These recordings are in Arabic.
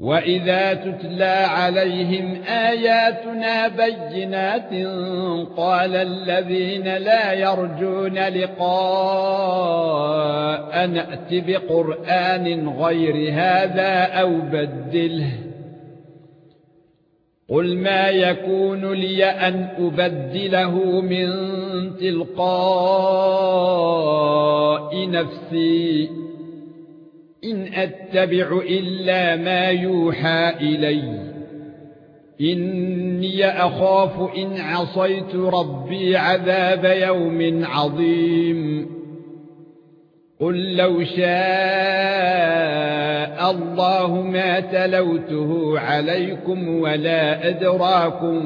واذا تتلى عليهم اياتنا بينات قال الذين لا يرجون لقاء نأت بقران غير هذا أو بدله قل ما يكون لي ان ابدله من تلقاء نفسي إن أتبع إلا ما يوحى إلي. إني أخاف إن عصيت ربي عذاب يوم عظيم. قل لو شاء الله ما تلوته عليكم ولا أدراكم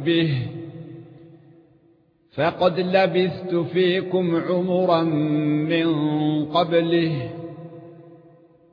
به. فقد لبثت فيكم عمرا من قبله.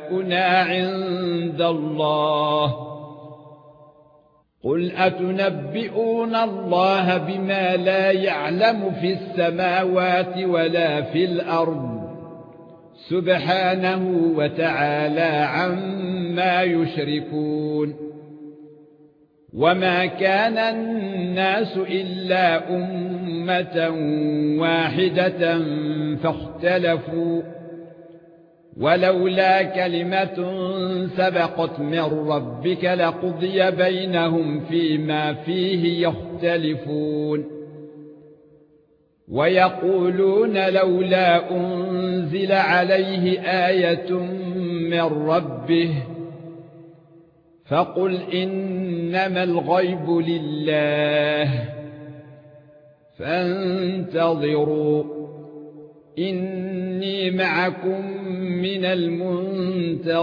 شفعاؤنا عند الله قل اتنبئون الله بما لا يعلم في السماوات ولا في الأرض سبحانه وتعالى عما يشركون وما كان الناس الا امه واحدة فاختلفوا ولولا كلمة سبقت من ربك لقضي بينهم فيما فيه يختلفون. ويقولون لولا أنزل عليه آية من ربه فقل إنما الغيب لله فانتظروا. إني معكم من المنتظرين.